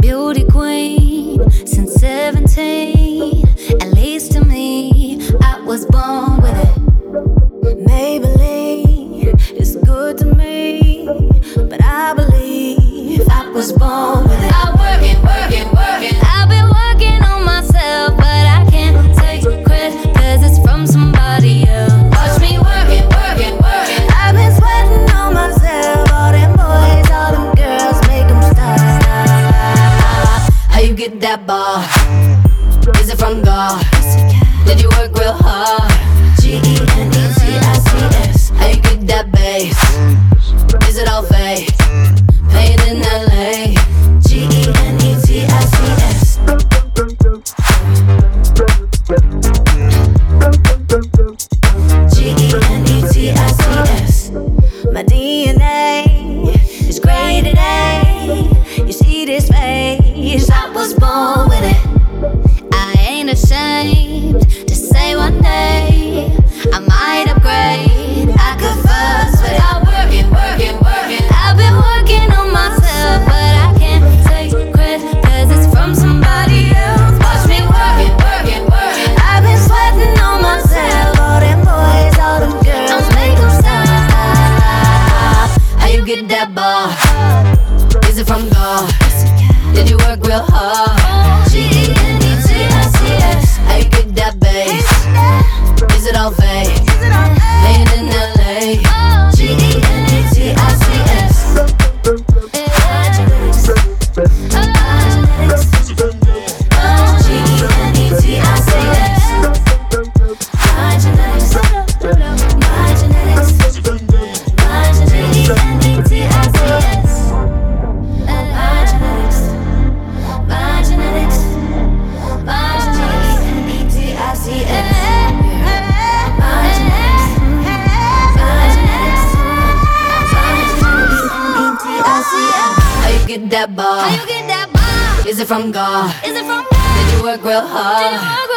Beauty queen since 17. At least to me, I was born with it. Maybelline is good to me, but I believe I was born that bar? Is it from God? Did you work real hard? G E N E T I C S. How you get that bass? Is it all fake? Paid in LA. G E N E T I C S. G E N E T I C S. My DNA is graded A. This face? I was born with it. I ain't ashamed to say one day I might upgrade. I could fuss, I. I've been working on myself, but I can't take it's from somebody else. Watch me. I've been sweating on myself, all them boys, all them girls, make them stop. How you get that bar? Is it from God? Did you work real hard? G E N E T I C S. How you get that bass? Is it all fake? Get that bar? How you get that bar? Is it from God? Is it from Did you work real hard? Did you work